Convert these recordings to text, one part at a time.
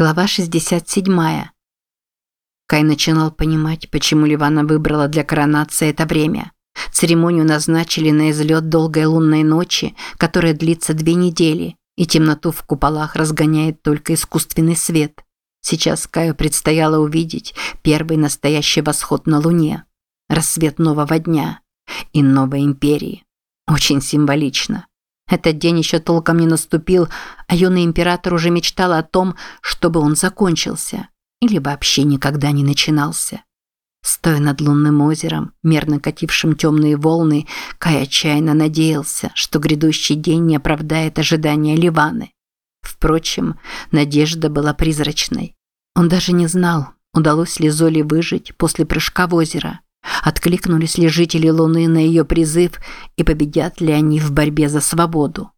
Глава 67. Кай начинал понимать, почему Ливана выбрала для коронации это время. Церемонию назначили на излет долгой лунной ночи, которая длится две недели, и темноту в куполах разгоняет только искусственный свет. Сейчас Каю предстояло увидеть первый настоящий восход на Луне, рассвет нового дня и новой империи. Очень символично. Этот день еще толком не наступил, а юный император уже мечтал о том, чтобы он закончился или вообще никогда не начинался. Стоя над лунным озером, мерно катившим темные волны, Кай отчаянно надеялся, что грядущий день не оправдает ожидания Ливаны. Впрочем, надежда была призрачной. Он даже не знал, удалось ли Золе выжить после прыжка в озеро. Откликнулись ли жители Луны на ее призыв и победят ли они в борьбе за свободу?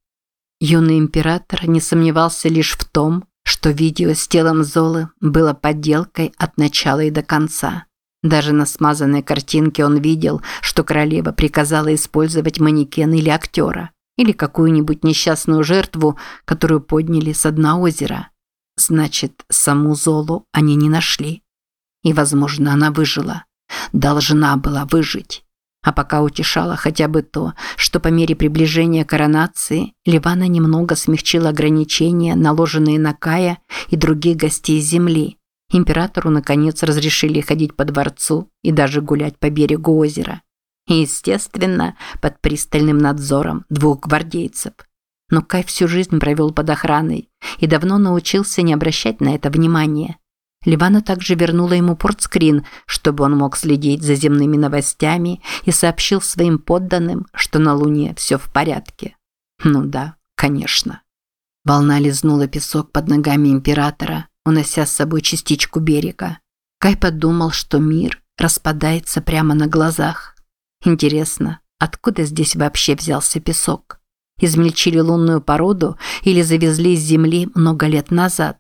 Юный император не сомневался лишь в том, что видео с телом Золы было подделкой от начала и до конца. Даже на смазанной картинке он видел, что королева приказала использовать манекен или актера, или какую-нибудь несчастную жертву, которую подняли с дна озера. Значит, саму Золу они не нашли. И, возможно, она выжила должна была выжить. А пока утешало хотя бы то, что по мере приближения коронации Ливана немного смягчила ограничения, наложенные на Кая и других гостей земли. Императору, наконец, разрешили ходить по дворцу и даже гулять по берегу озера. И, естественно, под пристальным надзором двух гвардейцев. Но Кай всю жизнь провел под охраной и давно научился не обращать на это внимания. Ливана также вернула ему портскрин, чтобы он мог следить за земными новостями и сообщил своим подданным, что на Луне все в порядке. Ну да, конечно. Волна лизнула песок под ногами императора, унося с собой частичку берега. Кай подумал, что мир распадается прямо на глазах. Интересно, откуда здесь вообще взялся песок? Измельчили лунную породу или завезли с Земли много лет назад?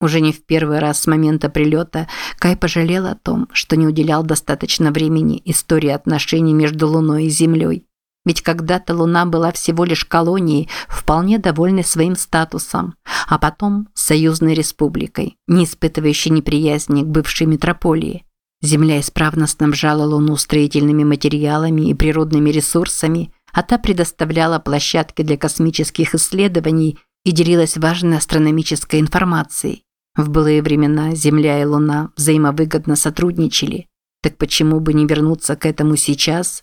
Уже не в первый раз с момента прилета Кай пожалел о том, что не уделял достаточно времени истории отношений между Луной и Землей. Ведь когда-то Луна была всего лишь колонией, вполне довольной своим статусом, а потом союзной республикой, не испытывающей неприязни к бывшей метрополии. Земля исправно снабжала Луну строительными материалами и природными ресурсами, а та предоставляла площадки для космических исследований и делилась важной астрономической информацией. В былые времена Земля и Луна взаимовыгодно сотрудничали. Так почему бы не вернуться к этому сейчас?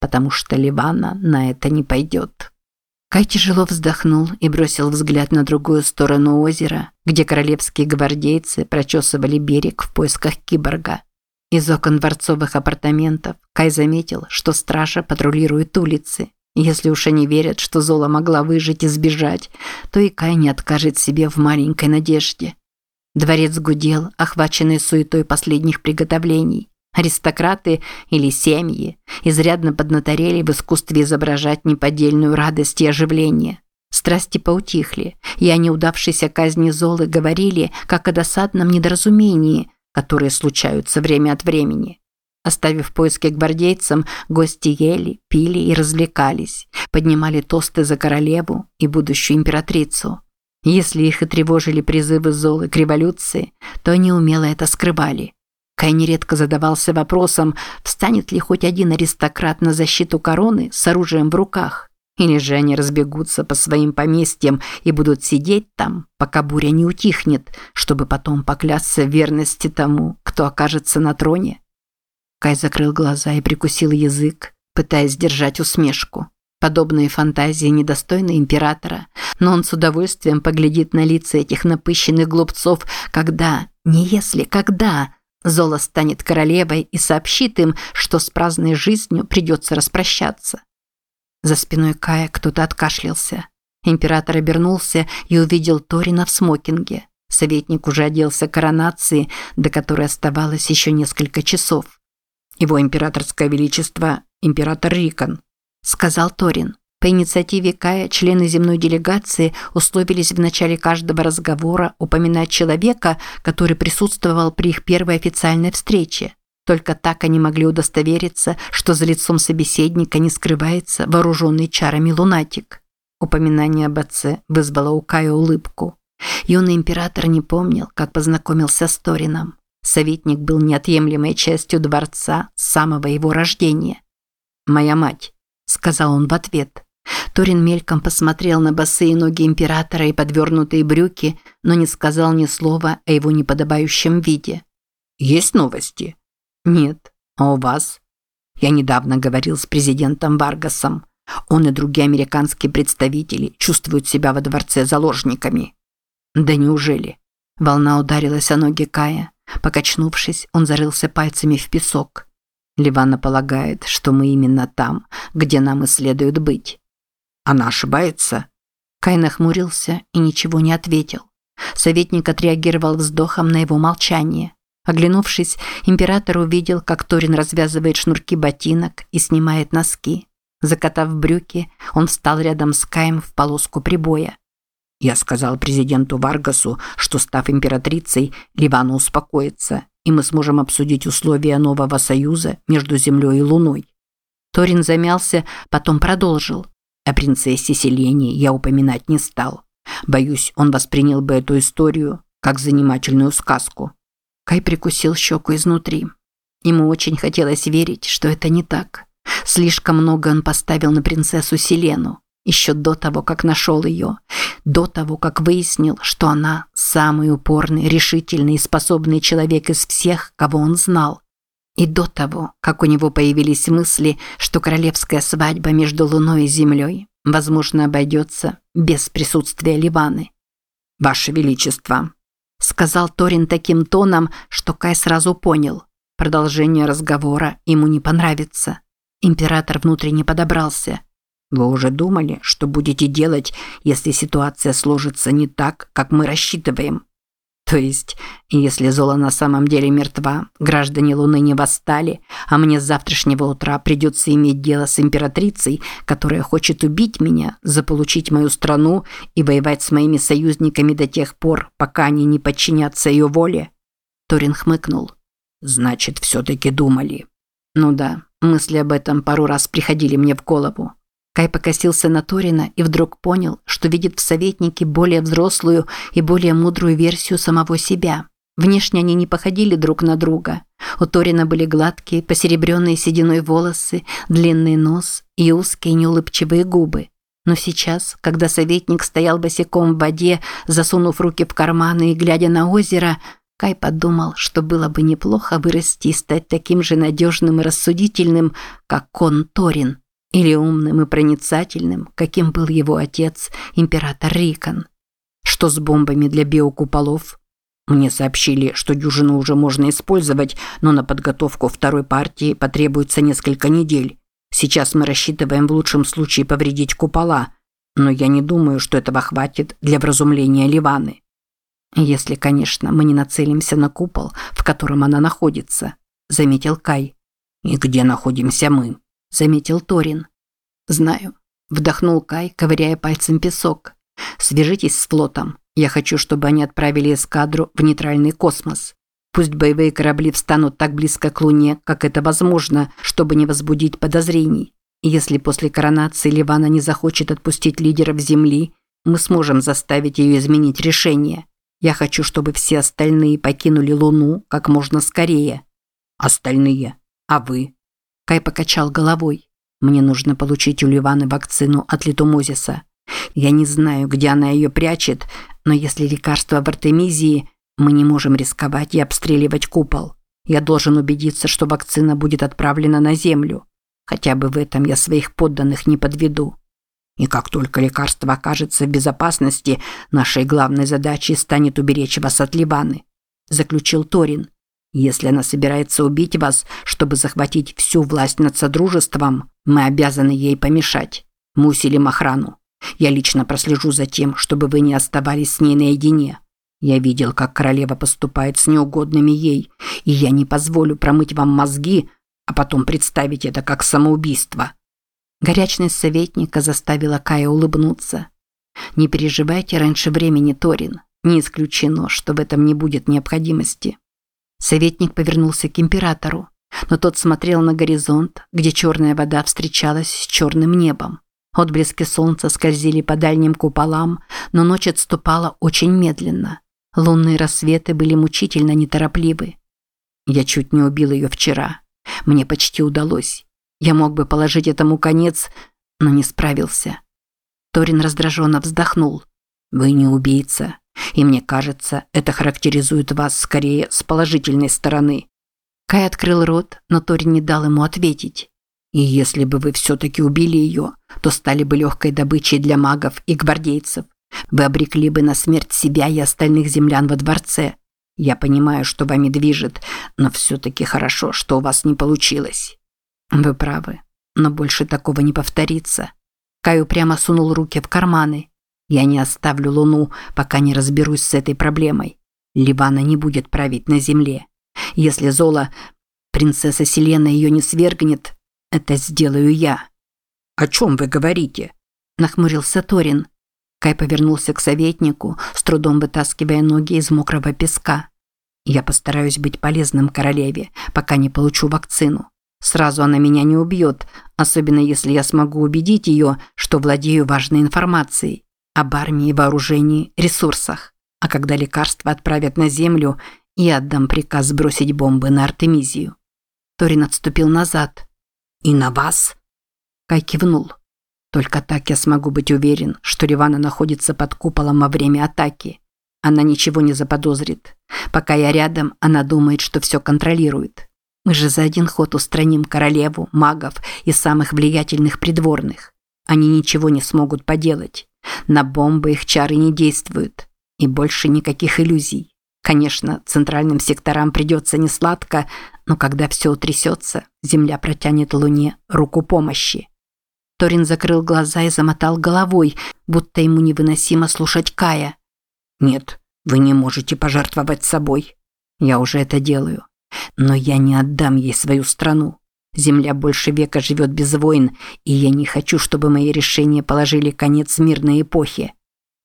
Потому что Ливана на это не пойдет. Кай тяжело вздохнул и бросил взгляд на другую сторону озера, где королевские гвардейцы прочесывали берег в поисках киборга. Из окон дворцовых апартаментов Кай заметил, что стража патрулирует улицы. Если уж они верят, что Зола могла выжить и сбежать, то и Кай не откажет себе в маленькой надежде. Дворец гудел, охваченный суетой последних приготовлений. Аристократы или семьи изрядно поднаторели в искусстве изображать неподдельную радость и оживление. Страсти поутихли, и о неудавшейся казни Золы говорили, как о досадном недоразумении, которые случаются время от времени. Оставив поиски гвардейцам, гости ели, пили и развлекались, поднимали тосты за королеву и будущую императрицу. Если их и тревожили призывы Золы к революции, то они умело это скрывали. Кай нередко задавался вопросом, встанет ли хоть один аристократ на защиту короны с оружием в руках, или же они разбегутся по своим поместьям и будут сидеть там, пока буря не утихнет, чтобы потом поклясться верности тому, кто окажется на троне. Кай закрыл глаза и прикусил язык, пытаясь сдержать усмешку. Подобные фантазии недостойны императора, но он с удовольствием поглядит на лица этих напыщенных глупцов, когда, не если, когда, Зола станет королевой и сообщит им, что с праздной жизнью придется распрощаться. За спиной Кая кто-то откашлялся. Император обернулся и увидел Торина в смокинге. Советник уже оделся коронации, до которой оставалось еще несколько часов. Его императорское величество – император Рикон, сказал Торин. По инициативе Кая члены земной делегации условились в начале каждого разговора упоминать человека, который присутствовал при их первой официальной встрече. Только так они могли удостовериться, что за лицом собеседника не скрывается вооруженный чарами лунатик. Упоминание об отце вызвало у Кая улыбку. Юный император не помнил, как познакомился с Торином. Советник был неотъемлемой частью дворца с самого его рождения. «Моя мать», – сказал он в ответ. Торин мельком посмотрел на босые ноги императора и подвернутые брюки, но не сказал ни слова о его неподобающем виде. «Есть новости?» «Нет. А у вас?» «Я недавно говорил с президентом Варгасом. Он и другие американские представители чувствуют себя во дворце заложниками». «Да неужели?» Волна ударилась о ноги Кая. Покачнувшись, он зарылся пальцами в песок. Ливана полагает, что мы именно там, где нам и следует быть. Она ошибается? Кай нахмурился и ничего не ответил. Советник отреагировал вздохом на его молчание. Оглянувшись, император увидел, как Торин развязывает шнурки ботинок и снимает носки. Закатав брюки, он встал рядом с Каем в полоску прибоя. Я сказал президенту Варгасу, что, став императрицей, Ливана успокоится, и мы сможем обсудить условия нового союза между Землей и Луной. Торин замялся, потом продолжил. О принцессе Селении я упоминать не стал. Боюсь, он воспринял бы эту историю как занимательную сказку. Кай прикусил щеку изнутри. Ему очень хотелось верить, что это не так. Слишком много он поставил на принцессу Селену еще до того, как нашел ее, до того, как выяснил, что она самый упорный, решительный и способный человек из всех, кого он знал. И до того, как у него появились мысли, что королевская свадьба между Луной и Землей, возможно, обойдется без присутствия Ливаны. «Ваше Величество», – сказал Торин таким тоном, что Кай сразу понял. Продолжение разговора ему не понравится. Император внутренне подобрался – вы уже думали, что будете делать, если ситуация сложится не так, как мы рассчитываем? То есть, если Зола на самом деле мертва, граждане Луны не восстали, а мне с завтрашнего утра придется иметь дело с императрицей, которая хочет убить меня, заполучить мою страну и воевать с моими союзниками до тех пор, пока они не подчинятся ее воле? Торин хмыкнул. Значит, все-таки думали. Ну да, мысли об этом пару раз приходили мне в голову. Кай покосился на Торина и вдруг понял, что видит в советнике более взрослую и более мудрую версию самого себя. Внешне они не походили друг на друга. У Торина были гладкие, посеребренные сединой волосы, длинный нос и узкие неулыбчивые губы. Но сейчас, когда советник стоял босиком в воде, засунув руки в карманы и глядя на озеро, Кай подумал, что было бы неплохо вырасти и стать таким же надежным и рассудительным, как Кон Торин. Или умным и проницательным, каким был его отец, император Рикон. Что с бомбами для биокуполов? Мне сообщили, что дюжину уже можно использовать, но на подготовку второй партии потребуется несколько недель. Сейчас мы рассчитываем в лучшем случае повредить купола, но я не думаю, что этого хватит для вразумления Ливаны. Если, конечно, мы не нацелимся на купол, в котором она находится, заметил Кай. И где находимся мы? Заметил Торин. Знаю, вдохнул Кай, ковыряя пальцем песок. Свяжитесь с флотом. Я хочу, чтобы они отправили эскадру в нейтральный космос. Пусть боевые корабли встанут так близко к Луне, как это возможно, чтобы не возбудить подозрений. Если после коронации Ливана не захочет отпустить лидеров Земли, мы сможем заставить ее изменить решение. Я хочу, чтобы все остальные покинули Луну как можно скорее. Остальные? А вы? Кай покачал головой. Мне нужно получить у Ливаны вакцину от литумозиса. Я не знаю, где она ее прячет, но если лекарство в Артемизии, мы не можем рисковать и обстреливать купол. Я должен убедиться, что вакцина будет отправлена на Землю. Хотя бы в этом я своих подданных не подведу. И как только лекарство окажется в безопасности, нашей главной задачей станет уберечь вас от Ливаны, заключил Торин. Если она собирается убить вас, чтобы захватить всю власть над Содружеством, мы обязаны ей помешать. Мы усилим охрану. Я лично прослежу за тем, чтобы вы не оставались с ней наедине. Я видел, как королева поступает с неугодными ей, и я не позволю промыть вам мозги, а потом представить это как самоубийство». Горячность советника заставила Кая улыбнуться. «Не переживайте раньше времени, Торин. Не исключено, что в этом не будет необходимости. Советник повернулся к императору, но тот смотрел на горизонт, где черная вода встречалась с черным небом. Отблески солнца скользили по дальним куполам, но ночь отступала очень медленно. Лунные рассветы были мучительно неторопливы. Я чуть не убил ее вчера. Мне почти удалось. Я мог бы положить этому конец, но не справился. Торин раздраженно вздохнул. «Вы не убийца, и мне кажется, это характеризует вас скорее с положительной стороны». Кай открыл рот, но Торин не дал ему ответить. «И если бы вы все-таки убили ее, то стали бы легкой добычей для магов и гвардейцев. Вы обрекли бы на смерть себя и остальных землян во дворце. Я понимаю, что вами движет, но все-таки хорошо, что у вас не получилось». «Вы правы, но больше такого не повторится». Кай упрямо сунул руки в карманы. Я не оставлю Луну, пока не разберусь с этой проблемой. Ливана не будет править на земле. Если Зола, принцесса Селена, ее не свергнет, это сделаю я. О чем вы говорите? Нахмурился Торин. Кай повернулся к советнику, с трудом вытаскивая ноги из мокрого песка. Я постараюсь быть полезным королеве, пока не получу вакцину. Сразу она меня не убьет, особенно если я смогу убедить ее, что владею важной информацией об армии, вооружении, ресурсах. А когда лекарства отправят на землю, я отдам приказ сбросить бомбы на Артемизию. Торин отступил назад. «И на вас?» Кай кивнул. «Только так я смогу быть уверен, что Ривана находится под куполом во время атаки. Она ничего не заподозрит. Пока я рядом, она думает, что все контролирует. Мы же за один ход устраним королеву, магов и самых влиятельных придворных. Они ничего не смогут поделать. На бомбы их чары не действуют. И больше никаких иллюзий. Конечно, центральным секторам придется несладко, но когда все утрясется, Земля протянет Луне руку помощи. Торин закрыл глаза и замотал головой, будто ему невыносимо слушать Кая. «Нет, вы не можете пожертвовать собой. Я уже это делаю. Но я не отдам ей свою страну. Земля больше века живет без войн, и я не хочу, чтобы мои решения положили конец мирной эпохе.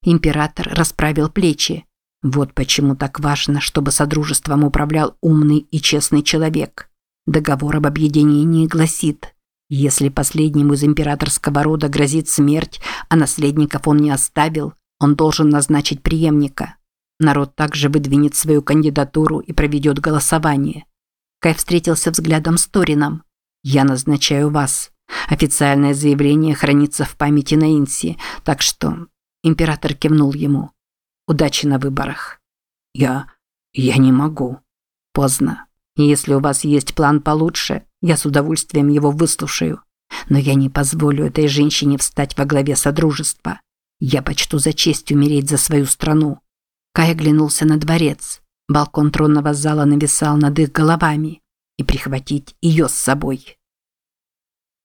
Император расправил плечи. Вот почему так важно, чтобы содружеством управлял умный и честный человек. Договор об объединении гласит, если последнему из императорского рода грозит смерть, а наследников он не оставил, он должен назначить преемника. Народ также выдвинет свою кандидатуру и проведет голосование. Кай встретился взглядом с Торином. «Я назначаю вас. Официальное заявление хранится в памяти на Инси, так что...» Император кивнул ему. «Удачи на выборах». «Я... я не могу». «Поздно. Если у вас есть план получше, я с удовольствием его выслушаю. Но я не позволю этой женщине встать во главе Содружества. Я почту за честь умереть за свою страну. Кай оглянулся на дворец. Балкон тронного зала нависал над их головами. И прихватить ее с собой.